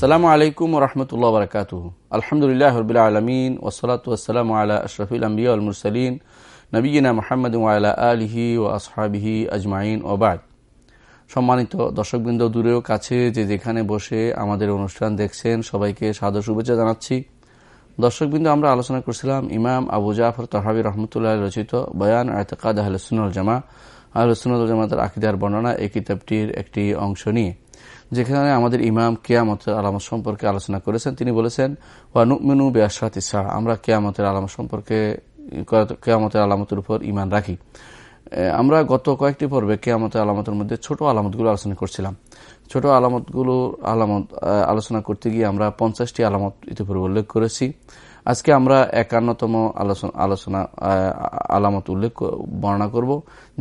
আসসালামু আলাইকুম রহমতুল্লাহ বরকাত আলহামদুলিল্লাহ রবিল আলমিন ওসলাত ওসালাম আলা আশরফুল আম্বিয়া মুরসালিন নবীনা মোহাম্মদ আলা আলহি ও আসহাবিহি আজমাইন ওবাদ সম্মানিত দর্শকবৃন্দ, দূরেও কাছে যে যেখানে বসে আমাদের অনুষ্ঠান দেখছেন, সবাইকে সাদর শুভেচ্ছা জানাচ্ছি। দর্শকবৃন্দ, আমরা আলোচনা করছিলাম ইমাম আবু জাফর তহাবি রহমতুল্লাহ রচিত বয়ান আয়তকাদ আহলসুল জামা আহলসুল জামাতের আকিদার বর্ণনা এই কিতাবটির একটি অংশ নিয়ে। যেখানে আমাদের ইমাম কেয়ামতের আলামত সম্পর্কে আলোচনা করেছেন, তিনি বলেছেন ওয়ানুমিনু বেআসাত ইসা আমরা কেয়ামতের আলামত সম্পর্কে, কেয়ামতের আলামতের উপর ইমান রাখি। আমরা গত কয়েকটি পর্বে কেয়ামতের আলামতের মধ্যে ছোট আলামতগুলো আলোচনা করছিলাম। ছোট আলামতগুলো আলামত আলোচনা করতে গিয়ে আমরা পঞ্চাশটি আলামত ইতিপূর্বে উল্লেখ করেছি। আজকে আমরা একান্নতম আলোচনা আলোচনা আলামত উল্লেখ বর্ণনা করব,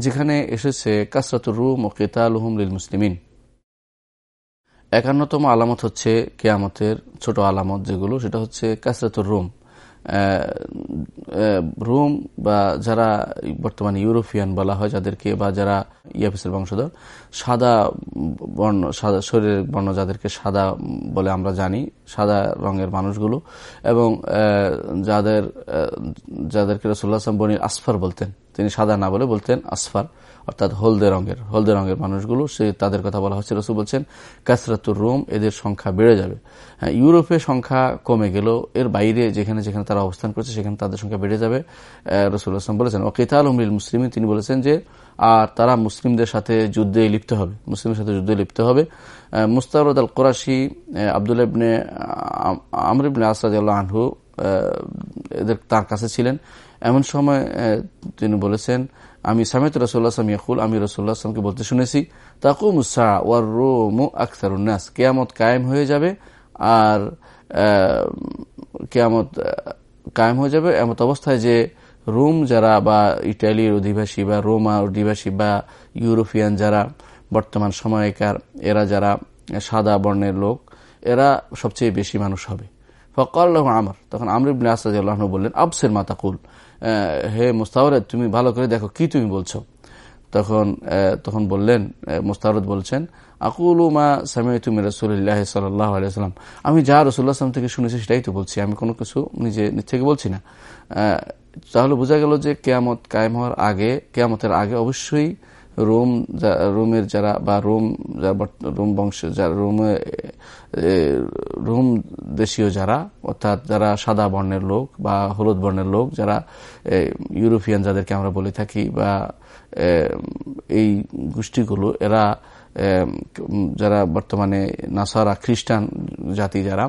যেখানে এসেছে, কাসরাতুর রুম ও কেতালুহুম লিল মুসলিমিন একান্নতম আলামত হচ্ছে কেয়ামতের ছোট আলামত যেগুলো, সেটা হচ্ছে কাসরাতুর রুম। রোম বা যারা বর্তমানে ইউরোপিয়ান বলা হয় যাদেরকে, বা যারা ইয়াফিসের বংশধর, সাদা বর্ণ, সাদা শরীরের বর্ণ যাদেরকে সাদা বলে আমরা জানি, সাদা রঙের মানুষগুলো, এবং যাদের যাদেরকে রসুল্লাহ বনির আসফার বলতেন, তিনি সাদা না বলে বলতেন আসফার। অর্থাৎ হলদে রঙের হলদে রঙের মানুষগুলো, সে তাদের কথা বলা হচ্ছে। রসুল বলছেন, কাসরাতুর রোম, এদের সংখ্যা বেড়ে যাবে। হ্যাঁ ইউরোপে সংখ্যা কমে গেল এর বাইরে যেখানে যেখানে তারা অবস্থান করছে, সেখানে তাদের সংখ্যা বেড়ে যাবে। রসুল আসলাম বলেছেন ও কেতাল উমরিল মুসলিম তিনি বলেছেন যে, আর তারা মুসলিমদের সাথে যুদ্ধে লিপ্ত হবে মুসলিমের সাথে যুদ্ধে লিপ্ত হবে। মুস্তারদ আল কোরাশি আবদুল ইবনে আমর ইবনে আসাদ আনহু এদের তার কাছে ছিলেন। এমন সময় তিনি বলেছেন, আমি সামেত রসুল্লাহ ইয়াকুল, আমি রসুল্লাহ আসলামকে বলতে শুনেছি তাকু মুসা ওয়ার রোমু আখতার উন্নাস কেয়ামত কায়েম হয়ে যাবে আর কেয়ামত কায়েম হয়ে যাবে এমত অবস্থায় যে রোম যারা বা ইটালির অধিবাসী বা রোমা অধিবাসী বা ইউরোপিয়ান যারা বর্তমান সময়কার, এরা যারা সাদা বর্ণের লোক, এরা সবচেয়ে বেশি মানুষ হবে। ফকর আমার, তখন আমরিবনে আসাদ বললেন, আবসের মাতাকুল হে মুস্তাওয়ারেদ তুমি ভালো করে দেখো কি তুমি বলছো। তখন তখন বললেন মুস্তাওয়ারদ বলছেন, আকুল মা সামি তুমি রসুল্লাহ সাল্লাহ আলিয়াল্লাম আমি যা রসুল্লাহ থেকে শুনেছি সেটাই তো বলছি, আমি কোনো কিছু নিজে থেকে বলছি না। তাহলে বোঝা গেল যে কেয়ামত কায়েম হওয়ার আগে, কেয়ামতের আগে অবশ্যই রোম রোমের যারা, বা রোম রোম বংশ যারা রোমে রোম দেশীয় যারা, অর্থাৎ যারা সাদা বর্ণের লোক বা হলুদ বর্ণের লোক, যারা ইউরোপিয়ান যাদেরকে আমরা বলে থাকি বা এই গোষ্ঠীগুলো, এরা যারা বর্তমানে নাসারা খ্রিস্টান জাতি যারা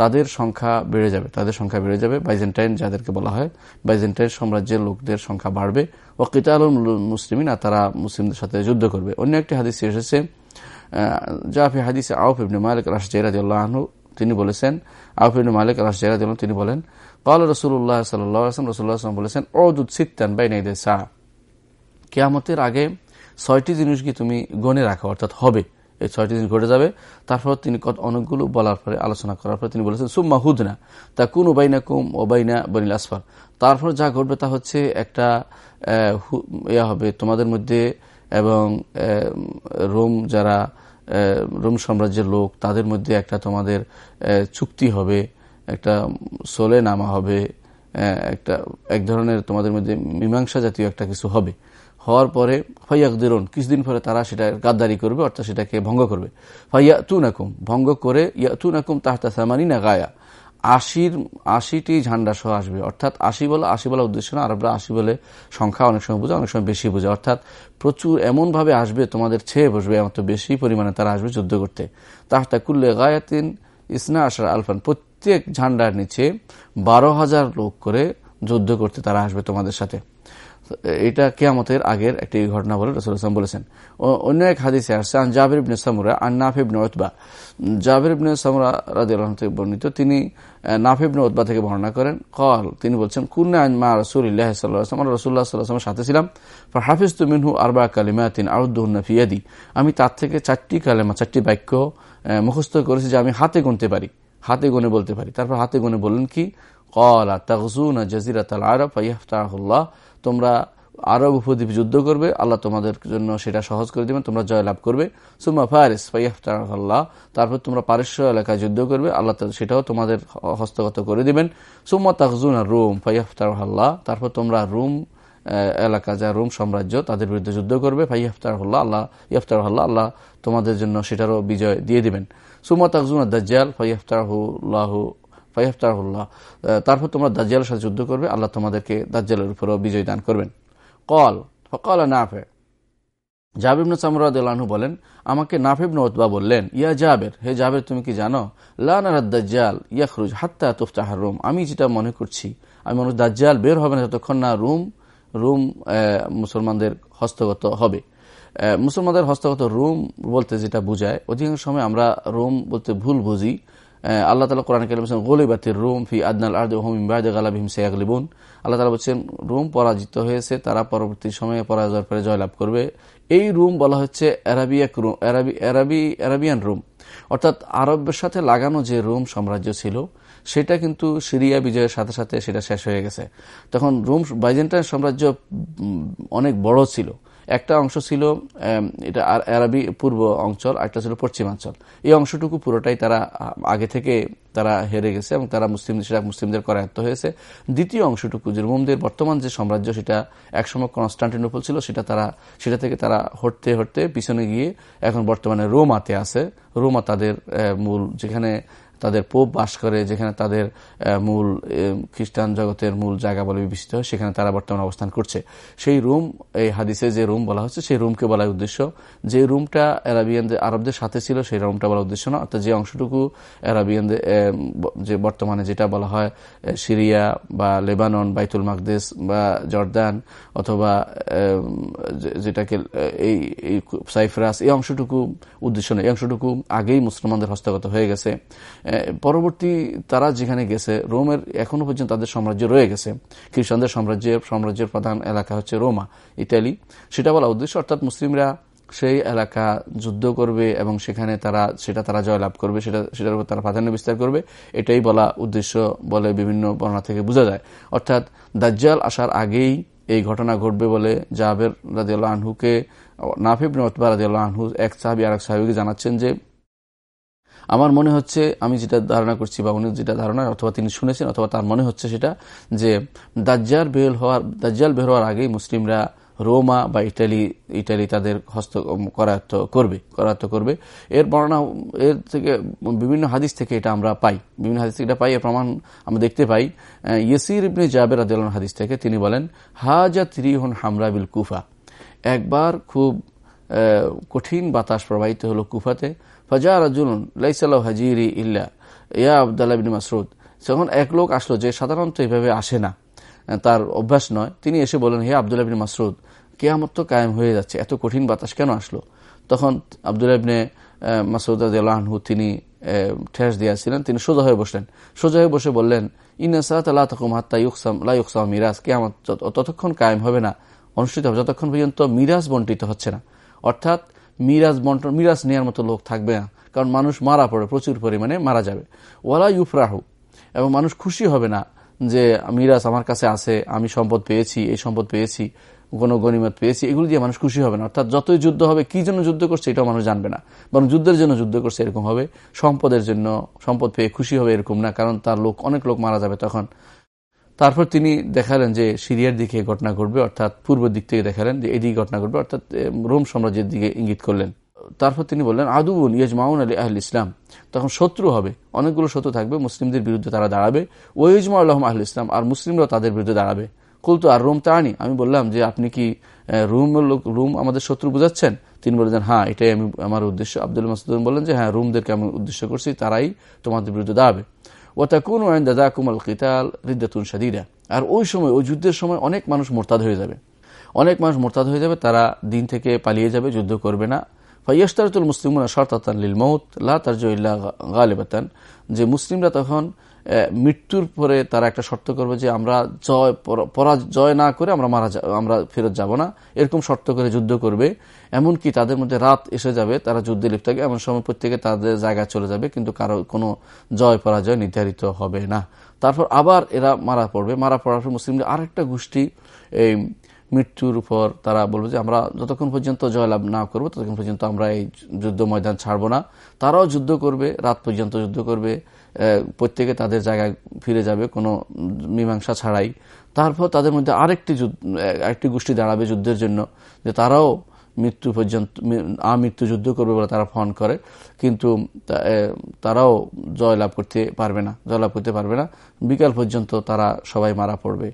তাদের সংখ্যা বেড়ে যাবে। তাদের সংখ্যা বেড়ে যাবে। বাইজেন্টাইন যাদেরকে বলা হয়, বাইজেন্টাইন সাম্রাজ্যের লোকদের সংখ্যা বাড়বে। ও কিতাল মুসলিমিন, আর তারা মুসলিমদের সাথে যুদ্ধ করবে। অন্য একটি হাদিস এসেছে জাফি হাদিসে আউফ ইবনে মালিক রাস জেরাদু তিনি বলেছেন, আউফ ইবনে মালিক রাস জেরাদ তিনি বলেন কল রসুল্লাহ সাল্লাম রসুল্লাহ বলেছেন অদুত সিত্তান বাইনাইদে সা কেয়ামতের আগে ছয়টি জিনিসকে তুমি গনে রাখো, অর্থাৎ হবে। এই ছয়টি দিন ঘটে যাবে। তারপর তিনি অনেকগুলো বলার পরে আলোচনা করার পরে তিনি বলেছেন, সুম্মা হুদনা তা কোন ওবাইনা কুম ওবাইনা বনিল আসফার তারপর যা ঘটবে তা হচ্ছে একটা ইয়া হবে তোমাদের মধ্যে এবং রোম যারা রোম সাম্রাজ্যের লোক, তাদের মধ্যে একটা তোমাদের চুক্তি হবে, একটা সোলে নামা হবে একটা, এক ধরনের তোমাদের মধ্যে মীমাংসা জাতীয় একটা কিছু হবে। হওয়ার পরে ফাইয়াকদিরুন, কিছুদিন পরে তারা সেটা গাদ্দারি করবে, অর্থাৎ সেটাকে ভঙ্গ করবে। ফাইয়া তু নাকুম ভঙ্গ করে ইয়া তু নাকুম তাহতা সামানি না গায়া। আশির, আশিটি ঝান্ডা সহ আসবে। অর্থাৎ আশি বলা আশি বলা উদ্দেশ্য না, আরবরা আশি বলে সংখ্যা অনেক সময় বোঝে, অনেক সময় বেশি বোঝে। অর্থাৎ প্রচুর এমনভাবে আসবে, তোমাদের ছেয়ে বসবে, এমন বেশি পরিমাণে তারা আসবে যুদ্ধ করতে। তাহতা কুল্লে গায়াতিন ইসনা আশার আলফান, প্রত্যেক ঝান্ডার নিচে বারো হাজার লোক করে যুদ্ধ করতে তারা আসবে তোমাদের সাথে। এটা কেয়ামতের আগের একটি ঘটনা বলে রসুলাম বলেছেন। অন্য এক হাদিসে আসছে, আন জাবির ইবনে সামুরা আর নাফিবনে ওতবা জাবির ইবনে সামুরা রাজি থেকে বর্ণিত, তিনি নাফিবনে ওতবা থেকে বর্ণনা করেন। কল তিনি বলছেন, কুন্না মা রসুল্লাহ সাল্লাম রসুল্লাহ সাল্লাহামের সাথে ছিলাম। হাফিজ তু মিনহু আরবা কালিমা তিন আউদ্দুন্না ফিয়াদি আমি তার থেকে চারটি কালেমা, চারটি বাক্য মুখস্থ করেছি যে আমি হাতে গুনতে পারি। হাতে গুনে বলতে পারি। তারপর হাতে গুনে বললেন কি? কলা তাকজুনা জাজিরাত আল আরব ফাইফতাহুল্লাহ তোমরা আরব উপদ্বীপ যুদ্ধ করবে, আল্লাহ তোমাদের জন্য সেটা সহজ করে দিবেন, তোমরা জয়লাভ করবে। সুম্মা ফারিস ফাইয়াফতাল্লাহ তারপর তোমরা পারস্য এলাকায় যুদ্ধ করবে, আল্লাহ সেটাও তোমাদের হস্তগত করে দিবেন। সুম্মা তাকজুন রুম ফাইয়াফতাল্লাহ তারপর তোমরা রুম এলাকা যা রোম সাম্রাজ্য, তাদের বিরুদ্ধে যুদ্ধ করবে ভাই ইফতার হল্লাহ আল্লাহ ইফতার হল্লাহ আল্লাহ তোমাদের জন্য সেটারও বিজয় দিয়ে দিবেন। সুমত আকজুন দাজ্জাল ফাই ইফতারহুল্লাহ ফাই ইফতারহুল্লাহ তারপর তোমরা দাজ্জালের সাথে যুদ্ধ করবে, আল্লাহ তোমাদেরকে দাজ্জালের উপরও বিজয় দান করবেন। কল ফকল নাফে। জাবিবনু সামরাদু বলেন, আমাকে নাফিবন ওতবা বললেন, ইয়া জাবের, হে জাবের, তুমি কি জানো? লানারাদ্দাজ্জাল ইয়াখরুজ হাত্তা তুফতাহার রুম। আমি যেটা মনে করছি, আমি মনে দাজ্জাল বের হবে না যতক্ষণ না রুম রুম মুসলমানদের হস্তগত হবে। মুসলমানদের হস্তগত রুম বলতে যেটা বুঝায়, অধিকাংশ সময় আমরা রুম বলতে ভুল বুঝি। আল্লাহ তালা কোরআন কালিম গোলিবাতির রুম ফি আদনাল ইমবাদ গালাবিহিম সেয়াগলিবুন। আল্লাহ তালা বলছেন, রুম পরাজিত হয়েছে, তারা পরবর্তী সময়ে পরাজয়ের পরে জয়লাভ করবে। এই রুম বলা হচ্ছে Arabic room, Arab Arabian room. অর্থাৎ আরবের সাথে লাগানো যে রোম সাম্রাজ্য ছিল, সেটা কিন্তু সিরিয়া বিজয়ের সাথে সাথে সেটা শেষ হয়ে গেছে। তখন রোম বাইজেন্টাইন সাম্রাজ্য অনেক বড় ছিল। একটা অংশ ছিল এটা আরবি পূর্ব অঞ্চল একটা ছিল পশ্চিমাঞ্চল। এই অংশটুকু পুরোটাই তারা আগে থেকে তারা হেরে গেছে এবং তারা মুসলিম, সেটা মুসলিমদের করায়ত্ত হয়েছে। দ্বিতীয় অংশটুকু, যে রোমদের বর্তমান যে সাম্রাজ্য, সেটা একসময় কনস্টান্টিনোপল ছিল, সেটা তারা, সেটা থেকে তারা হটতে হটতে পিছনে গিয়ে এখন বর্তমানে রোমাতে আছে। রোমা তাদের মূল, যেখানে তাদের পোপ বাস করে, যেখানে তাদের মূল খ্রিস্টান জগতের মূল জায়গা বলে বিবেচিত হয়, সেখানে তারা বর্তমানে অবস্থান করছে। সেই রুম, এই হাদিসে যে রুম বলা হচ্ছে, সেই রুমকে বলার উদ্দেশ্য, যে রুমটা অ্যারাবিয়ানদের, আরবদের সাথে ছিল, সেই রুমটা বলার উদ্দেশ্য না। অর্থাৎ যে অংশটুকু অ্যারাবিয়ানদের যে বর্তমানে যেটা বলা হয় সিরিয়া বা লেবানন, বাইতুল মাকদেশ বা জর্দান, অথবা যেটাকে এই সাইফরাস, এই অংশটুকু উদ্দেশ্য নেই। এই অংশটুকু আগেই মুসলমানদের হস্তগত হয়ে গেছে। পরবর্তী তারা যেখানে গেছে, রোমের এখনও পর্যন্ত তাদের সাম্রাজ্য রয়ে গেছে। খ্রিস্টানদের সাম্রাজ্যের সাম্রাজ্যের প্রধান এলাকা হচ্ছে রোমা, ইতালি। সেটা বলা উদ্দেশ্য, অর্থাৎ মুসলিমরা সেই এলাকা যুদ্ধ করবে এবং সেখানে তারা, সেটা তারা জয়লাভ করবে, সেটা, সেটার উপর তারা প্রাধান্য বিস্তার করবে। এটাই বলা উদ্দেশ্য বলে বিভিন্ন বর্ণনা থেকে বোঝা যায়। অর্থাৎ দাজ্জাল আসার আগেই এই ঘটনা ঘটবে বলে জাবের রাজিয়াল আনহুকে, নাফিব নতবা রাজিয়াল আনহু এক সাহাবি আর এক সাহাবিকে জানাচ্ছেন যে আমার মনে হচ্ছে, আমি যেটা ধারণা করছি বা উনি যেটা ধারণা অথবা তিনি শুনেছেন অথবা তার মনে হচ্ছে সেটা, যে দাজ্জাল বের হওয়ার, দাজ্জাল বের হওয়ার আগেই মুসলিমরা রোমা বা ইটালি ইটালি তাদের হস্ত করায়ত্ত করবে করায়ত্ত করবে। এর বর্ণনা, এর থেকে বিভিন্ন হাদিস থেকে এটা আমরা পাই। বিভিন্ন হাদিস থেকে এটা পাই, এর প্রমাণ আমরা দেখতে পাই। ইয়েসির ইবনে জাবের আদিল হাদিস থেকে তিনি বলেন, হাজা ত্রিহন হামরা বিল কুফা। একবার খুব কঠিন বাতাস প্রবাহিত হলো কুফাতে। ফজা রাজুল লাইসাল্লাহ হাজিরি ইল্লা ইয়া আবদাল্লাহ বিন মাসরুদ যখন এক লোক আসলো যে সাধারণত এইভাবে আসে না, তার অভ্যাস নয়, তিনি এসে বলেন হে আবদুল্লাহ বিন মাসরুদ কেয়ামত তো কায়েম হয়ে যাচ্ছে, এত কঠিন বাতাস কেন আসলো? তখন আবদুল্লাহ ইবনে মাসুদ আনহু তিনি ঠেস দিয়েছিলেন, তিনি সোজা হয়ে বসলেন। সোজা হয়ে বসে বললেন ইনসাত আল্লাহ তকুম হাত্তা ইউকসাম লাইকসাম মিরাজ, কেয়ামত ততক্ষণ কায়েম হবে না, অনুষ্ঠিত হবে, যতক্ষণ পর্যন্ত মিরাজ বন্টিত হচ্ছে না। অর্থাৎ মিরাজ বন্টন, মিরাজ নেওয়ার মতো লোক থাকবে না। কারণ মানুষ মারা পড়ে প্রচুর পরিমাণে মারা যাবে। ওয়ালা ইউফরাহু। এবং মানুষ খুশি হবে না যে, মিরাজ আমার কাছে আছে, আমি সম্পদ পেয়েছি, এই সম্পদ পেয়েছি কোনো গণিমত পেয়েছি, এগুলো দিয়ে মানুষ খুশি হবে না। অর্থাৎ যতই যুদ্ধ হবে, কি জন্য যুদ্ধ করছে এটাও মানুষ জানবে না। বরং যুদ্ধের জন্য যুদ্ধ করছে এরকম হবে। সম্পদের জন্য সম্পদ পেয়ে খুশি হবে এরকম না, কারণ তার লোক, অনেক লোক মারা যাবে তখন। তারপর তিনি দেখালেন যে সিরিয়ার দিকে ঘটনা ঘটবে, অর্থাৎ পূর্ব দিক থেকে দেখালেন যে এদিকে ঘটনা ঘটবে, অর্থাৎ রোম সাম্রাজ্যের দিকে ইঙ্গিত করলেন। তারপর তিনি বললেন আদুবুন ইয়জমাউন আলী আহল ইসলাম। তখন শত্রু হবে, অনেকগুলো শত্রু থাকবে, মুসলিমদের বিরুদ্ধে তারা দাঁড়াবে। ওয়জমা আল্লাহ আহল ইসলাম, আর মুসলিমরাও তাদের বিরুদ্ধে দাঁড়াবে। কুলতো আর রোম তা আমি বললাম যে, আপনি কি রুম রুম আমাদের শত্রু বুঝাচ্ছেন? তিনি বললেন হ্যাঁ এটাই আমি, আমার উদ্দেশ্য। আব্দুল মাসুদ্দিন বললেন যে হ্যাঁ রুমদেরকে আমি উদ্দেশ্য করছি, তারাই তোমাদের বিরুদ্ধে দাঁড়াবে। ও তাকুন ওয়াইন দাদা কুমাল কিতাল রিদ্দাতুন সাদিরা আর ওই সময়, ওই যুদ্ধের সময় অনেক মানুষ মোরতাদ হয়ে যাবে। অনেক মানুষ মোরতাদ হয়ে যাবে, তারা দিন থেকে পালিয়ে যাবে, যুদ্ধ করবে না। ফাইয়াস্তারতুল মুসলিমুনা শর্তাতান লিল মৌত লা তারজা গালিবাতান। যে মুসলিমরা তখন মৃত্যুর পরে তারা একটা শর্ত করবে যে আমরা জয় পরাজয় না করে আমরা মারা আমরা ফেরত যাব না। এরকম শর্ত করে যুদ্ধ করবে। এমনকি তাদের মধ্যে রাত এসে যাবে, তারা যুদ্ধে লিপ্ত থাকে এমন সময় প্রত্যেকে তাদের জায়গায় চলে যাবে, কিন্তু কারও কোনো জয়, পরাজয় নির্ধারিত হবে না। তারপর আবার এরা মারা পড়বে। মারা পড়ার পর মুসলিমদের আরেকটা গোষ্ঠী, এই মৃত্যুর উপর তারা বলবে যে আমরা যতক্ষণ পর্যন্ত জয়লাভ না করব, ততক্ষণ পর্যন্ত আমরা এই যুদ্ধ ময়দান ছাড়বো না। তারাও যুদ্ধ করবে, রাত পর্যন্ত যুদ্ধ করবে। প্রত্যেকে তাদের জায়গায় ফিরে যাবে, কোনো মীমাংসা ছাড়াই। তারপর তাদের মধ্যে আরেকটি আরেকটি গোষ্ঠী দাঁড়াবে যুদ্ধের জন্য, যে তারাও মৃত্যু পর্যন্ত আমৃত্যু যুদ্ধ করবে বলে তারা ফোন করে। কিন্তু তারাও জয়লাভ করতে পারবে না, জয়লাভ করতে পারবে না। বিকাল পর্যন্ত তারা সবাই মারা পড়বে।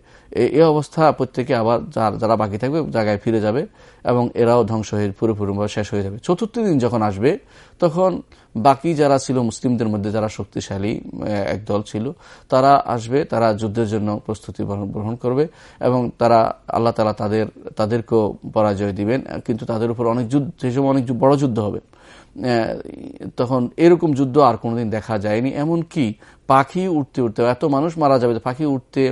এই অবস্থা প্রত্যেকে আবার যারা বাকি থাকবে জায়গায় ফিরে যাবে। এবং এরাও ধ্বংস হয়ে পুরোপুরিভাবে শেষ হয়ে যাবে। চতুর্থ দিন যখন আসবে, তখন বাকি যারা ছিল মুসলিমদের মধ্যে, যারা শক্তিশালী একদল ছিল, তারা আসবে, তারা যুদ্ধের জন্য প্রস্তুতি গ্রহণ করবে এবং তারা, আল্লাহ তালা তাদের, তাদেরকেও পরাজয় দিবেন। কিন্তু তাদের উপর অনেক যুদ্ধ, সেই সময় অনেক বড় যুদ্ধ হবে। তখন এরকম যুদ্ধ আর কোনোদিন দেখা যায়নি। এমন কি পাখি উঠতে উঠতে এত মানুষ মারা যাবে পাখি উঠতে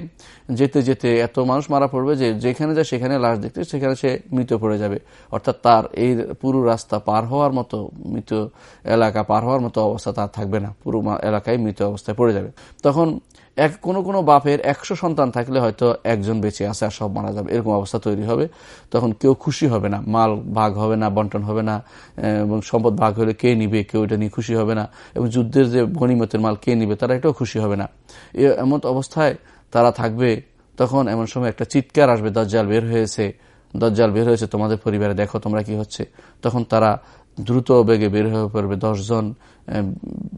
যেতে যেতে এত মানুষ মারা পড়বে যে যেখানে যায় সেখানে লাশ দেখতে সেখানে সে মৃত পড়ে যাবে। অর্থাৎ তার এই পুরো রাস্তা পার হওয়ার মতো মৃত এলাকা, পার হওয়ার মতো অবস্থা তার থাকবে না। পুরো এলাকায় মৃত অবস্থায় পড়ে যাবে। তখন এক, কোনো কোনো বাপের একশো সন্তান থাকলে হয়তো একজন বেঁচে আছে আর সব মারা যাবে, এরকম অবস্থা তৈরি হবে। তখন কেউ খুশি হবে না, মাল ভাগ হবে না, বন্টন হবে না এবং সম্পদ ভাগ হলে কে নিবে, কেউ এটা নিয়ে খুশি হবে না, এবং যুদ্ধের যে গণিমতের মাল কে নিবে, তারা এটাও খুশি হবে না। এমন অবস্থায় তারা থাকবে, তখন এমন সময় একটা চিৎকার আসবে, দজ্জাল বের হয়েছে, দজ্জাল বের হয়েছে, তোমাদের পরিবারে দেখো তোমরা কি হচ্ছে। তখন তারা দ্রুত বেগে বের হয়ে পড়বে। দশজন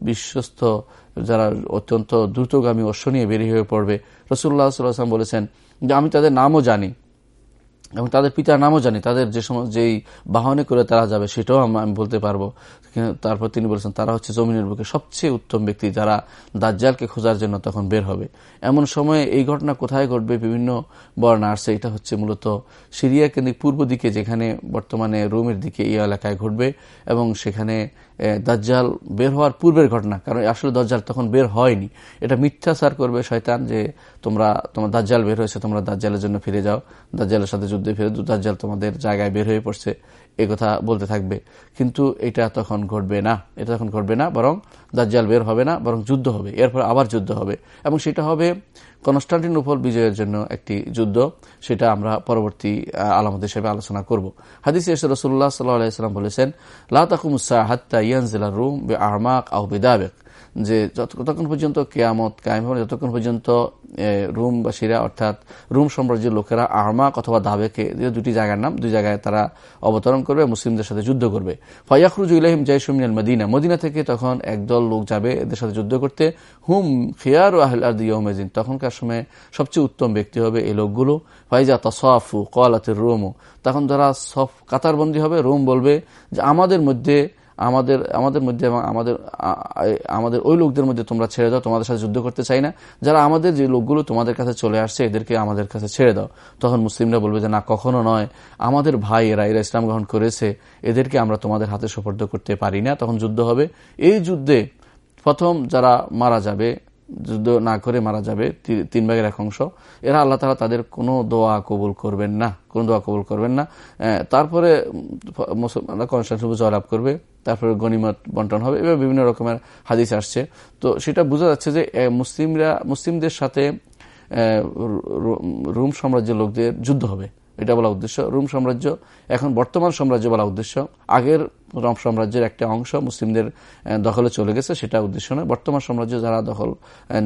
বিশ্বস্ত যারা অত্যন্ত দ্রুতগামী অশ্ব নিয়ে বেরিয়ে হয়ে পড়বে। রসুল্লাহ সাল্লাম বলেছেন যে, আমি তাদের নামও জানি। এবং তাদের পিতার নামও জানি। তাদের যে সময় যেই বাহনে করে তারা যাবে, সেটাও আমি বলতে পারব। তারপর তিনি বলেছেন, তারা হচ্ছে জমিনের বুকে সবচেয়ে উত্তম ব্যক্তি। যারা দাজ্জালকে খোঁজার জন্য তখন বের হবে। এমন সময়ে এই ঘটনা কোথায় ঘটবে বিভিন্ন বর্ণা আসছে এটা হচ্ছে মূলত সিরিয়া কেন্দ্রিক পূর্ব দিকে, যেখানে বর্তমানে রোমের দিকে এই এলাকায় ঘটবে এবং সেখানে দাজ্জাল বের হওয়ার পূর্বের ঘটনা। কারণ আসলে দাজ্জাল তখন বের হয়নি। এটা মিথ্যাচার করবে শয়তান যে তোমরা, তোমার দাজ্জাল বের হয়েছে, তোমরা দাজ্জালের জন্য ফিরে যাও। দাজ্জালের সাথে যুদ্ধে ফিরে দাজ্জাল তোমাদের জায়গায় বের হয়ে পড়ছে, এ কথা বলতে থাকবে। কিন্তু এটা তখন ঘটবে না, এটা তখন ঘটবে না, বরং দাজ্জাল বের হবে না, বরং যুদ্ধ হবে, এরপর আবার যুদ্ধ হবে। এবং সেটা হবে কনস্টান্টিনোপল বিজয়ের জন্য একটি যুদ্ধ, সেটা আমরা পরবর্তী আলামত হিসেবে আলোচনা করব। হাদিস রসুল্লাহ সাল্লাম বলেছেন লাকুমুসা হাত্তা ইয়ানজিলা রুম বে আহমাক আহ বিদাবেক। যে যতক্ষণ পর্যন্ত কেয়ামত কায়েম হবে, যতক্ষণ পর্যন্ত রুমবাসীরা অর্থাৎ রুম সাম্রাজ্যের লোকেরা আহমাক অথবা দাবেকে দুটি জায়গার নাম, দুই জায়গায় তারা অবতরণ করবে, মুসলিমদের সাথে যুদ্ধ করবে। ফয়াখরুজ ইলাহিম জাইসুমিনাল মদিনা মদিনা থেকে তখন একদল লোক যাবে এদের সাথে যুদ্ধ করতে। হুম খিয়ার আহলাদিন তখনকার সময় সবচেয়ে উত্তম ব্যক্তি হবে এই লোকগুলো। ফাইজা তসাফু কলাতের রোমু তখন যারা সফ, কাতারবন্দি হবে। রোম বলবে যে, আমাদের মধ্যে আমাদের আমাদের মধ্যে আমাদের আমাদের ওই লোকদের মধ্যে তোমরা ছেড়ে দাও, তোমাদের সাথে যুদ্ধ করতে চাই না। যারা আমাদের যে লোকগুলো তোমাদের কাছে চলে আসছে, এদেরকে আমাদের কাছে ছেড়ে দাও। তখন মুসলিমরা বলবে যে, না, কখনো নয়। আমাদের ভাই এরা এরা ইসলাম গ্রহণ করেছে, এদেরকে আমরা তোমাদের হাতে সোপর্দ করতে পারি না। তখন যুদ্ধ হবে। এই যুদ্ধে প্রথম যারা মারা যাবে যুদ্ধ না করে মারা যাবে তিন ভাগের এক অংশ। এরা আল্লাহ তালা তাদের কোনো দোয়া কবুল করবেন না, কোনো দোয়া কবুল করবেন না। তারপরে মুসলমানরা কনস্টান্টিনোপল জয়লাভ করবে, তারপরে গণিমত বন্টন হবে, এবার বিভিন্ন রকমের হাদিস আসছে। তো সেটা বোঝা যাচ্ছে যে মুসলিমরা, মুসলিমদের সাথে রুম সাম্রাজ্যের লোকদের যুদ্ধ হবে। এটা বলা উদ্দেশ্য। রুম সাম্রাজ্য এখন বর্তমান সাম্রাজ্য বলা উদ্দেশ্য। আগের রম সাম্রাজ্যের একটা অংশ মুসলিমদের দখলে চলে গেছে, সেটা উদ্দেশ্য নয়। বর্তমান সাম্রাজ্য যারা দখল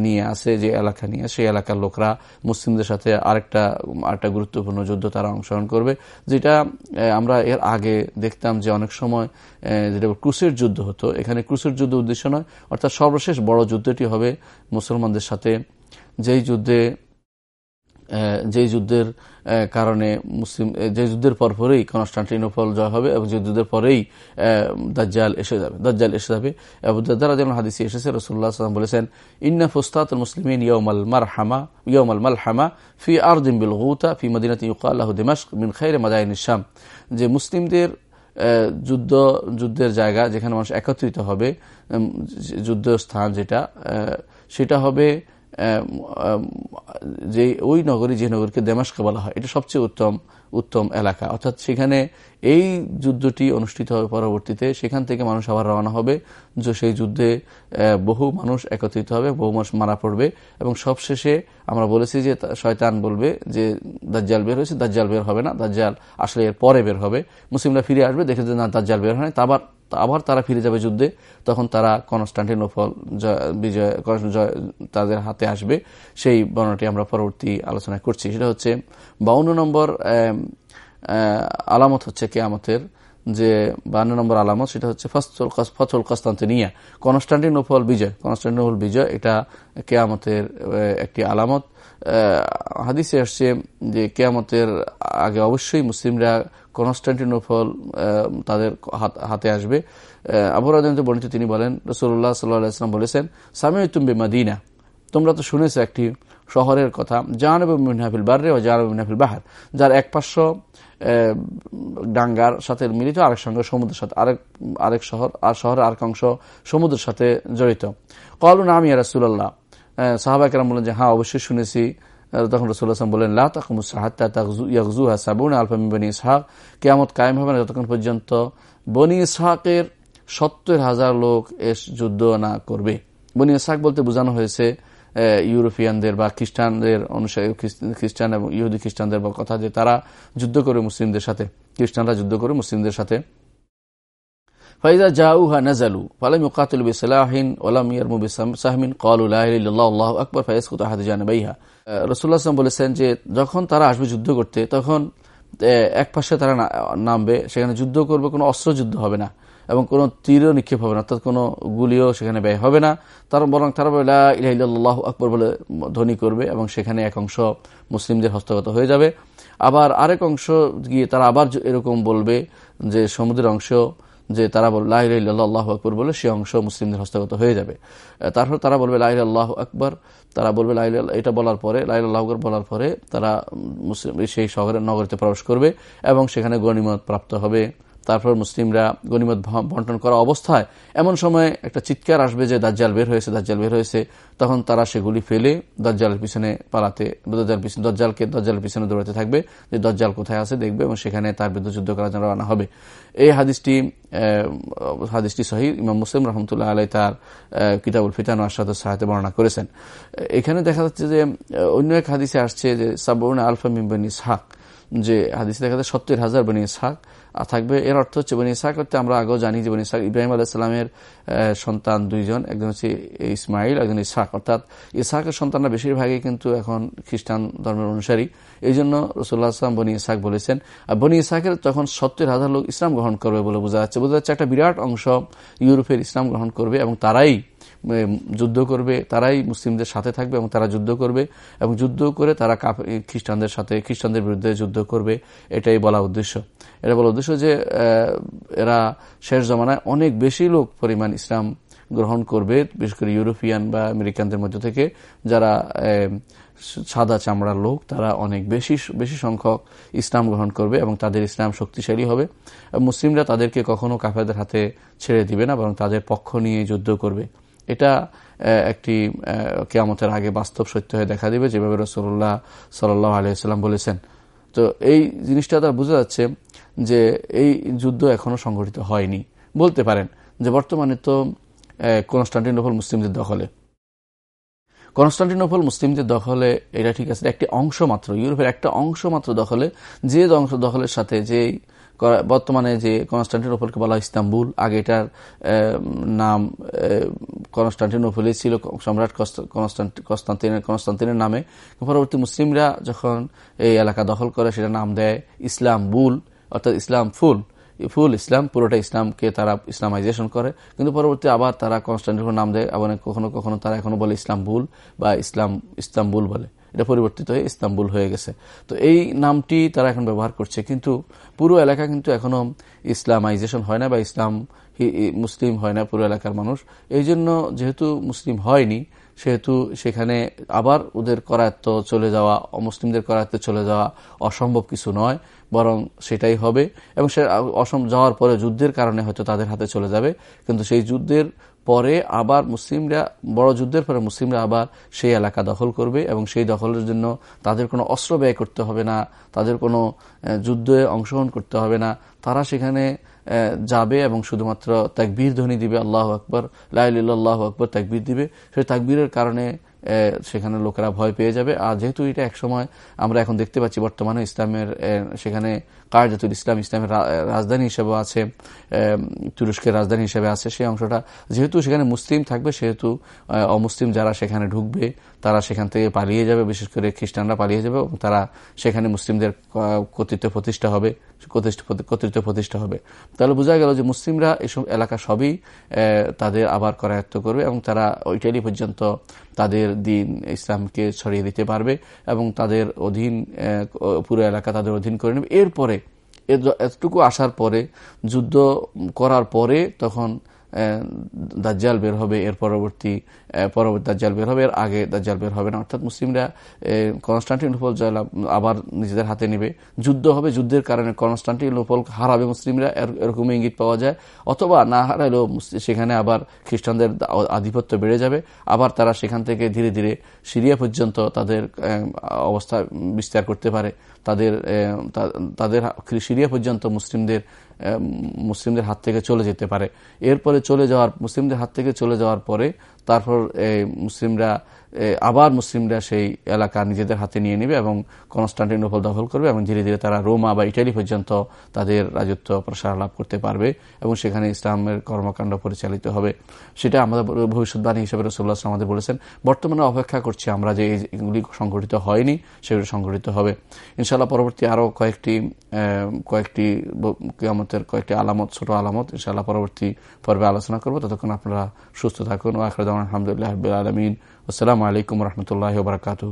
নিয়ে আসে, যে এলাকা নিয়ে সেই এলাকার লোকরা মুসলিমদের সাথে আরেকটা আরেকটা গুরুত্বপূর্ণ যুদ্ধ তারা অংশগ্রহণ করবে। যেটা আমরা এর আগে দেখতাম যে অনেক সময় যেটা ক্রুসের যুদ্ধ হতো। এখানে ক্রুসের যুদ্ধ উদ্দেশ্য নয়, অর্থাৎ সর্বশেষ বড় যুদ্ধটি হবে মুসলমানদের সাথে। যেই যুদ্ধে যে যুদ্ধের কারণে মুসলিম যে যুদ্ধের পর পরপরেই কনস্টান্টিনোপল জয় হবে এবং যে যুদ্ধের পরেই দাজ্জাল এসে যাবে। দাজ্জাল এসে যাবে। এবং দারা যেমন হাদিসি এসেছে। রসুল্লাহ সাল্লাম বলেছেন, ইন্না ফুস্তাত মুসলিমিন ইয়মাল মার হামা ইয়মাল মাল হামা ফি আর দিম্বিল গৌতা ফি মদিনাত ইউকাল্লাহ দিমাস্ক মিন খাইরে মাদাইন ইসাম যে মুসলিমদের যুদ্ধ, যুদ্ধের জায়গা যেখানে মানুষ একত্রিত হবে যুদ্ধ স্থান যেটা সেটা হবে যে ওই নগরী, যে নগরীকে দেমাসকে বলা হয়, এটা সবচেয়ে উত্তম উত্তম এলাকা। অর্থাৎ সেখানে এই যুদ্ধটি অনুষ্ঠিত হবে পরবর্তীতে সেখান থেকে মানুষ আবার রওনা হবে, যে সেই যুদ্ধে বহু মানুষ একত্রিত হবে, বহু মানুষ মারা পড়বে, এবং সবশেষে আমরা বলেছি যে শয়তান বলবে যে দাজ্জাল বের হয়েছে, দাজ্জাল বের হবে না, দাজ্জাল আসলে এর পরে বের হবে। মুসলিমরা ফিরে আসবে, দেখে যে না, দাজ্জাল বের হয় না আবার আবার তারা ফিরে যাবে যুদ্ধে, তখন তারা কনস্টান্টিনোফল বিজয় জয় তাদের হাতে আসবে। সেই বর্ণনাটি আমরা পরবর্তী আলোচনা করছি। সেটা হচ্ছে বাউন্ন নম্বর আলামত হচ্ছে কেয়ামতের যে বান্ন নম্বর আলামত, সেটা হচ্ছে ফসল কস্তান্তিনিয়া কনস্টান্টিনোফল বিজয়। কনস্টান্টিনোফল বিজয়, এটা কেয়ামতের একটি আলামত। হাদিসে আসছে যে কেয়ামতের আগে অবশ্যই মুসলিমরা কনস্টান্টিনোফল তাদের হাতে আসবে। আবহাওয়া বর্ণিত, তিনি বলেন রসুল্লাহ সাল্লাম বলেছেন সামি তুম্বে মাদিনা তোমরা তো শুনেছো একটি শহরের কথা জাহানব মিনাফিল বার্রে ও জাহানব মিনাফিল বাহার। যার এক পার্শ্ব ডাঙ্গার সাথে মিলিত, আরেক সঙ্গে সমুদ্রের সাথে, আরেক আরেক শহর, আর শহরের আরেক অংশ সমুদ্রের সাথে জড়িত। কল নাম ইয়া রাসুল্লাহ সাহাবাকেরাম বলেন যে হ্যাঁ অবশ্যই শুনেছি। তখন রসুল্লাহাম বলেন লাকুমুসাহাত্তাকজুহা সাবুন আলফামি বনি ইসহাক। কেয়ামত কায়েম হবে না যতক্ষণ পর্যন্ত বনি ইসহাকের সত্তর হাজার লোক এস যুদ্ধ না করবে। বনি ইসহাক বলতে বোঝানো হয়েছে ইউরোপিয়ানদের বা খ্রিস্টানদের অনুসারী খ্রিস্টান এবং ইহুদি খ্রিস্টানদের কথা যে তারা যুদ্ধ করে মুসলিমদের সাথে, খ্রিস্টানরা যুদ্ধ করে মুসলিমদের সাথে। ফাইদা জাউহা নাজালু ফালাম ইউকাতুল বিসালাহিন ওলাম ইয়ারমু বিসাহমিন ইল্লাল্লাহ আল্লাহু আকবার ফায়াসকুতু আহাদু জানাবাইহা রাসূলুল্লাহ সাল্লাল্লাহু বলেছেন যে যখন তারা আসবে যুদ্ধ করতে, তখন এক পাশে তারা নামবে, সেখানে যুদ্ধ করবে, কোনো অস্ত্র যুদ্ধ হবে না এবং কোনো তীরও নিক্ষেপ হবে না, অর্থাৎ কোনো গুলিও সেখানে ব্যয় হবে না। তার বরং তারা ইলাহ আকবর বলে ধ্বনি করবে এবং সেখানে এক অংশ মুসলিমদের হস্তগত হয়ে যাবে। আবার আরেক অংশ গিয়ে তারা আবার এরকম বলবে যে সমুদ্রের অংশ যে তারা বল লাহ আল্লাহ আকবর বলে সে অংশ মুসলিমদের হস্তগত হয়ে যাবে। তারপর তারা বলবে লাহ আল্লাহ আকবর তারা বলবে লাই এটা বলার পরে লাইল আল্লাহ বলার পরে তারা মুসলিম, সেই শহরের নগরীতে প্রবেশ করবে এবং সেখানে গণিমত প্রাপ্ত হবে। তারপর মুসলিমরা গণিমত বন্টন করা অবস্থায় এমন সময় একটা চিৎকার আসবে যে দাজ্জাল বের হয়েছে, দাজ্জাল বের হয়েছে। তখন তারা সেগুলি ফেলে দজ্জালের পিছনে পালাতে দজ্জাল পিছনে, দজ্জালকে দজ্জালের পিছনে দৌড়াতে থাকবে যে দজ্জাল কোথায় আছে দেখবে এবং সেখানে তার বিরুদ্ধে যুদ্ধ করার জন্য রানা হবে। এই হাদিসটি হাদিসটি সহি। ইমাম মুসলিম রহমতুল্লাহ আলাই তার কিতাবুল ফিতান আসাদ সাহায্যে বর্ণনা করেছেন। এখানে দেখা যাচ্ছে যে অন্য এক হাদিসে আসছে যে সাবরুন আলফা মিম্বান ইসহাক, যে হাদিসে দেখা যায় সত্তর হাজার বনি ইসহাক থাকবে, এর অর্থ হচ্ছে বনি ইসাক করতে আমরা আগেও জানি যে বনি ইসাক ইব্রাহিম আলাহিসাল্লামের সন্তান দুইজন, একজন হচ্ছে ইসমাইল একজন ইসাক অর্থাৎ ইসাকের সন্তানরা বেশিরভাগই কিন্তু এখন খ্রিস্টান ধর্মের অনুসারী। এই জন্য রসুল্লাহ আসলাম বনি ইসাক বলেছেন, আর বনি ইসাকের তখন সত্তর হাজার লোক ইসলাম গ্রহণ করবে বলে বোঝা যাচ্ছে। বোঝা যাচ্ছে একটা বিরাট অংশ ইউরোপের ইসলাম গ্রহণ করবে এবং তারাই যুদ্ধ করবে, তারাই মুসলিমদের সাথে থাকবে এবং তারা যুদ্ধ করবে এবং যুদ্ধ করে তারা খ্রিস্টানদের সাথে, খ্রিস্টানদের বিরুদ্ধে যুদ্ধ করবে, এটাই বলা উদ্দেশ্য। এটা বলা উদ্দেশ্য যে এরা শেষ জমানায় অনেক বেশি লোক পরিমাণ ইসলাম গ্রহণ করবে, বিশেষ করে ইউরোপিয়ান বা আমেরিকানদের মধ্য থেকে, যারা সাদা চামড়ার লোক, তারা অনেক বেশি বেশি সংখ্যক ইসলাম গ্রহণ করবে এবং তাদের ইসলাম শক্তিশালী হবে। মুসলিমরা তাদেরকে কখনো কাফেরদের হাতে ছেড়ে দিবে না, বরং তাদের পক্ষ নিয়ে যুদ্ধ করবে। এটা একটি কেয়ামতের আগে বাস্তব সত্য হয়ে দেখা দিবে, যেভাবে রসল্লাহ সাল্লাহ আলিয়াল্লাম বলেছেন। তো এই জিনিসটা তার বোঝা যাচ্ছে যে এই যুদ্ধ এখনও সংঘটিত হয়নি। বলতে পারেন যে বর্তমানে তো কনস্টান্টিনোফল মুসলিমদের দখলে। কনস্টান্টিনোফল মুসলিমদের দখলে, এটা ঠিক আছে, একটি অংশ মাত্র, ইউরোপের একটা অংশ মাত্র দখলে, যে অংশ দখলের সাথে যে বর্তমানে যে কনস্টান্টিনোপলকে বলা ইস্তাম্বুল, আগে এটার নাম কনস্টান্টিনোপলই ছিল সম্রাট কনস্টান্তিনের কনস্টান্তিনের নামে। পরবর্তী মুসলিমরা যখন এই এলাকা দখল করে সেটা নাম দেয় ইসলামবুল, অর্থাৎ ইসলাম ফুল। ফুল ইসলাম, পুরোটা ইসলামকে তারা ইসলামাইজেশন করে। কিন্তু পরবর্তী আবার তারা কনস্টান্টিনোপল নাম দেয়, আবার কখনো কখনো তারা এখনও বলে ইসলামবুল বা ইসলাম ইস্তাম্বুল বলে। এটা পরিবর্তিত হয়ে ইস্তাম্বুল হয়ে গেছে। তো এই নামটি তারা এখন ব্যবহার করছে। কিন্তু পুরো এলাকা কিন্তু এখনও ইসলামাইজেশন হয় না বা ইসলাম মুসলিম হয় না পুরো এলাকার মানুষ। এই জন্য যেহেতু মুসলিম হয়নি, সেহেতু সেখানে আবার ওদের করায়ত্ত চলে যাওয়া, অমুসলিমদের করায়ত্ত চলে যাওয়া অসম্ভব কিছু নয়, বরং সেটাই হবে। এবং সে, অসম, যাওয়ার পরে যুদ্ধের কারণে হয়তো তাদের হাতে চলে যাবে। কিন্তু সেই যুদ্ধের পরে আবার মুসলিমরা, বড় যুদ্ধের পরে মুসলিমরা আবার সেই এলাকা দখল করবে এবং সেই দখলের জন্য তাদের কোনো অস্ত্র ব্যয় করতে হবে না, তাদের কোনো যুদ্ধে অংশগ্রহণ করতে হবে না। তারা সেখানে যাবে এবং শুধুমাত্র তাকবীর ধ্বনি দিবে, আল্লাহ আকবর লাইল্লাহ আকবর তাকবীর দিবে। সেই তাকবীরের কারণে সেখানে লোকেরা ভয় পেয়ে যাবে। আর যেহেতু এটা একসময়, আমরা এখন দেখতে পাচ্ছি বর্তমানে ইসলামের সেখানে কার্যতুল ইসলাম ইসলামের রাজধানী হিসেবে আছে তুরস্কের রাজধানী হিসেবে আছে সেই অংশটা। যেহেতু সেখানে মুসলিম থাকবে, সেহেতু অমুসলিম যারা সেখানে ঢুকবে, তারা সেখান থেকে পালিয়ে যাবে, বিশেষ করে খ্রিস্টানরা পালিয়ে যাবে এবং তারা সেখানে মুসলিমদের কর্তৃত্ব প্রতিষ্ঠা হবে, কর্তৃত্ব প্রতিষ্ঠা হবে। তাহলে বোঝা গেল যে মুসলিমরা এসব এলাকা সবই তাদের আবার করায়ত্ত করবে এবং তারা ইটালি পর্যন্ত তাদের দিন ইসলামকে ছড়িয়ে দিতে পারবে এবং তাদের অধীন পুরো এলাকা তাদের অধীন করে নেবে। এরপরে এতটুকু আসার পরে, যুদ্ধ করার পরে তখন দাজ্জাল বের হবে, এর পরবর্তী পরবর্তী দাজ্জাল বের হবে, এর আগে দাজ্জাল বের হবে না। অর্থাৎ মুসলিমরা কনস্টান্টিনোপল আবার নিজেদের হাতে নেবে, যুদ্ধ হবে, যুদ্ধের কারণে কনস্টান্টিনোপল হারাবে মুসলিমরা এরকম ইঙ্গিত পাওয়া যায়। অথবা না হারালেও সেখানে আবার খ্রিস্টানদের আধিপত্য বেড়ে যাবে। আবার তারা সেখান থেকে ধীরে ধীরে সিরিয়া পর্যন্ত তাদের অবস্থা বিস্তার করতে পারে। তাদের তাদের সিরিয়া পর্যন্ত মুসলিমদের মুসলিমদের হাত থেকে চলে যেতে পারে। এরপরে চলে যাওয়ার, মুসলিমদের হাত থেকে চলে যাওয়ার পরে তারপর মুসলিমরা আবার মুসলিমরা সেই এলাকা নিজেদের হাতে নিয়ে নেবে এবং কনস্টান্টিনোপল দখল করবে এবং ধীরে ধীরে তারা রোমা বা ইটালি পর্যন্ত তাদের রাজত্ব প্রসার লাভ করতে পারবে এবং সেখানে ইসলামের কর্মকাণ্ড পরিচালিত হবে। সেটা আমাদের ভবিষ্যৎবাণী হিসেবে রসুল্লাহ আমাদের বলেছেন। বর্তমানে অপেক্ষা করছি আমরা যে এগুলি সংঘটিত হয়নি, সেগুলি সংঘটিত হবে। ইনশাল্লাহ পরবর্তী আরও কয়েকটি কয়েকটি কেয়ামতের কয়েকটি আলামত, ছোট আলামত ইনশাল্লাহ পরবর্তী পর্বে আলোচনা করব। ততক্ষণ আপনারা সুস্থ থাকুন। ও আখরদান আলহামদুলিল্লাহ আলমিন। আসসালামু আলাইকুম রহমতুল্লাহ বারকাতু